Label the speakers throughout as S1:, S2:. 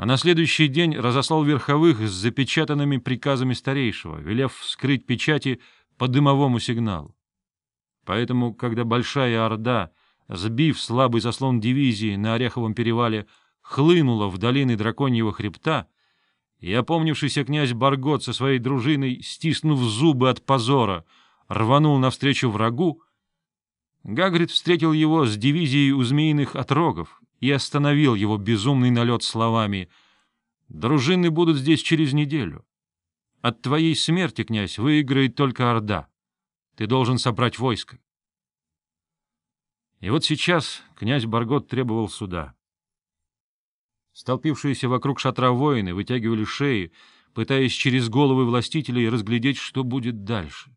S1: а на следующий день разослал верховых с запечатанными приказами старейшего, велев вскрыть печати по дымовому сигналу. Поэтому, когда Большая Орда, сбив слабый заслон дивизии на Ореховом перевале, хлынула в долины Драконьего хребта, и опомнившийся князь Баргот со своей дружиной, стиснув зубы от позора, рванул навстречу врагу, Гагрид встретил его с дивизией у змеиных отрогов и остановил его безумный налет словами «Дружины будут здесь через неделю. От твоей смерти, князь, выиграет только Орда. Ты должен собрать войско». И вот сейчас князь Баргот требовал суда. Столпившиеся вокруг шатра воины вытягивали шеи, пытаясь через головы властителей разглядеть, что будет дальше.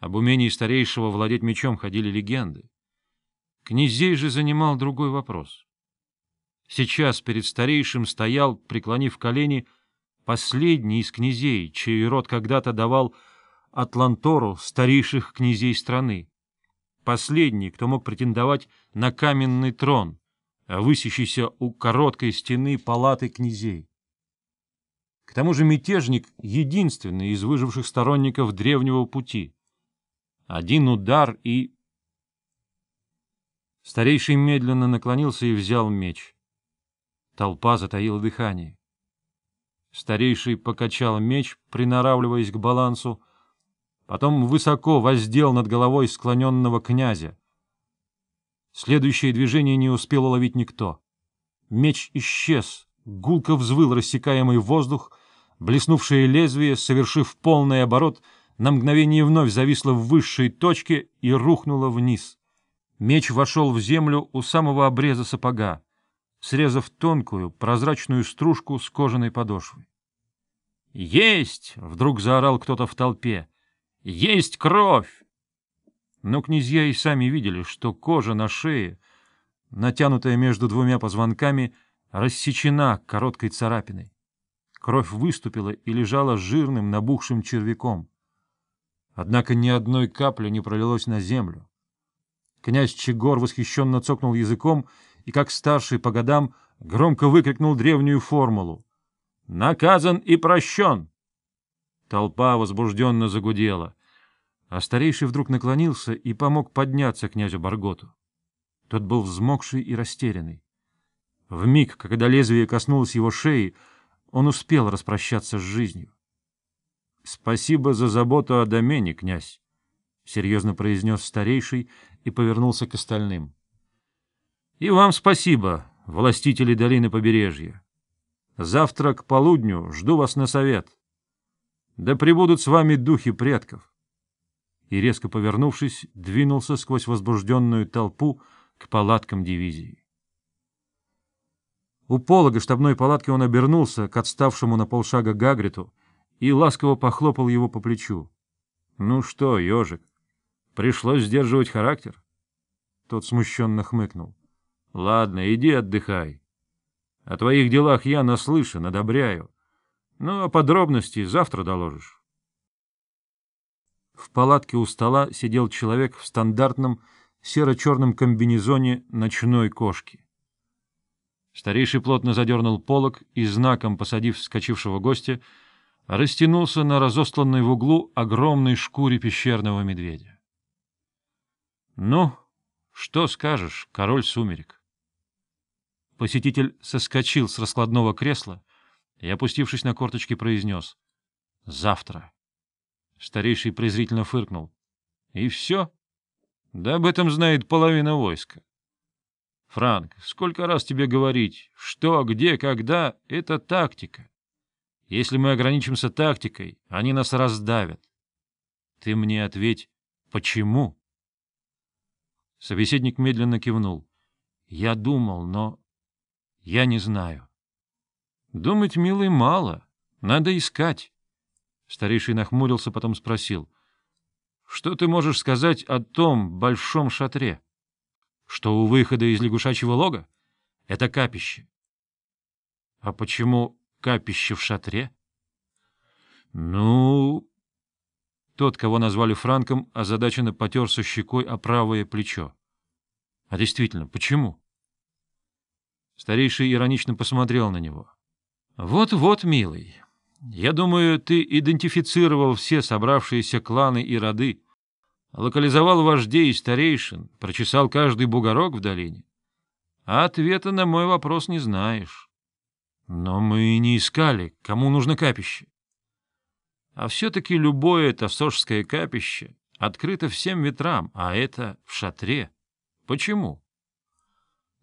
S1: Об умении старейшего владеть мечом ходили легенды. Князей же занимал другой вопрос. Сейчас перед старейшим стоял, преклонив колени, последний из князей, чей род когда-то давал Атлантору старейших князей страны. Последний, кто мог претендовать на каменный трон, высящийся у короткой стены палаты князей. К тому же мятежник — единственный из выживших сторонников древнего пути — один удар и... Старейший медленно наклонился и взял меч. Толпа затаила дыхание. Старейший покачал меч, приноравливаясь к балансу, потом высоко воздел над головой склоненного князя. Следующее движение не успел уловить никто. Меч исчез, гулко взвыл рассекаемый воздух, блеснувшее лезвие, совершив полный оборот — на мгновение вновь зависла в высшей точке и рухнула вниз. Меч вошел в землю у самого обреза сапога, срезав тонкую, прозрачную стружку с кожаной подошвой. «Есть!» — вдруг заорал кто-то в толпе. «Есть кровь!» Но князья и сами видели, что кожа на шее, натянутая между двумя позвонками, рассечена короткой царапиной. Кровь выступила и лежала жирным набухшим червяком. Однако ни одной капли не пролилось на землю. Князь Чегор восхищенно цокнул языком и, как старший по годам, громко выкрикнул древнюю формулу. «Наказан и прощен!» Толпа возбужденно загудела, а старейший вдруг наклонился и помог подняться князю Барготу. Тот был взмокший и растерянный. В миг, когда лезвие коснулось его шеи, он успел распрощаться с жизнью. — Спасибо за заботу о домене, князь, — серьезно произнес старейший и повернулся к остальным. — И вам спасибо, властители долины побережья. Завтра к полудню жду вас на совет. Да пребудут с вами духи предков. И, резко повернувшись, двинулся сквозь возбужденную толпу к палаткам дивизии. У полога штабной палатки он обернулся к отставшему на полшага Гагриту, и ласково похлопал его по плечу. — Ну что, ежик, пришлось сдерживать характер? Тот смущенно хмыкнул. — Ладно, иди отдыхай. О твоих делах я наслышан, одобряю. Ну, а подробности завтра доложишь. В палатке у стола сидел человек в стандартном серо-черном комбинезоне ночной кошки. Старейший плотно задернул полог и, знаком посадив вскочившего гостя, растянулся на разостланной в углу огромной шкуре пещерного медведя. — Ну, что скажешь, король сумерек? Посетитель соскочил с раскладного кресла и, опустившись на корточки, произнес — Завтра. Старейший презрительно фыркнул. — И все? Да об этом знает половина войска. Франк, сколько раз тебе говорить, что, где, когда — это тактика. Если мы ограничимся тактикой, они нас раздавят. Ты мне ответь, почему? Собеседник медленно кивнул. Я думал, но... Я не знаю. Думать, милый, мало. Надо искать. Старейший нахмурился, потом спросил. Что ты можешь сказать о том большом шатре? Что у выхода из лягушачьего лога? Это капище. А почему капище в шатре? — Ну... Тот, кого назвали Франком, озадаченно потерся щекой о правое плечо. — А действительно, почему? Старейший иронично посмотрел на него. «Вот — Вот-вот, милый, я думаю, ты идентифицировал все собравшиеся кланы и роды, локализовал вождей и старейшин, прочесал каждый бугорок в долине. А ответа на мой вопрос не знаешь. Но мы не искали, кому нужно капище. А все-таки любое тосожское капище открыто всем ветрам, а это в шатре. Почему?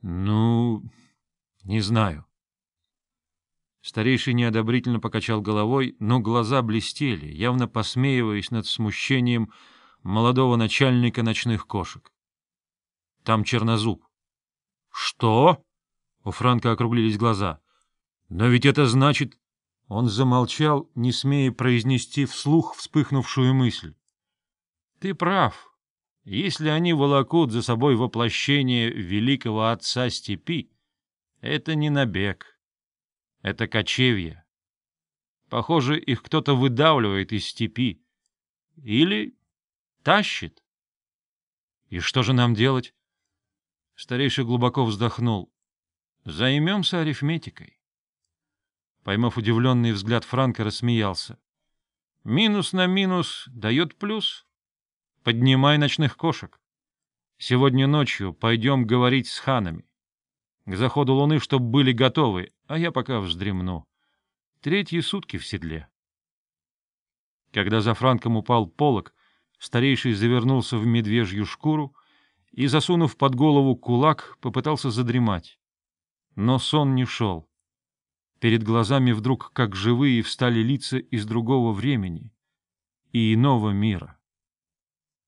S1: Ну, не знаю. Старейший неодобрительно покачал головой, но глаза блестели, явно посмеиваясь над смущением молодого начальника ночных кошек. Там чернозуб. — Что? — у Франка округлились глаза. — Но ведь это значит... Он замолчал, не смея произнести вслух вспыхнувшую мысль. — Ты прав. Если они волокут за собой воплощение великого отца степи, это не набег. Это кочевье. Похоже, их кто-то выдавливает из степи. Или тащит. И что же нам делать? Старейший глубоко вздохнул. Займемся арифметикой. Поймав удивленный взгляд Франка, рассмеялся. Минус на минус дает плюс. Поднимай ночных кошек. Сегодня ночью пойдем говорить с ханами. К заходу луны, чтоб были готовы, а я пока вздремну. Третьи сутки в седле. Когда за Франком упал полог, старейший завернулся в медвежью шкуру и, засунув под голову кулак, попытался задремать. Но сон не шел. Перед глазами вдруг, как живые, встали лица из другого времени и иного мира.